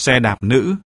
xe đạp nữ.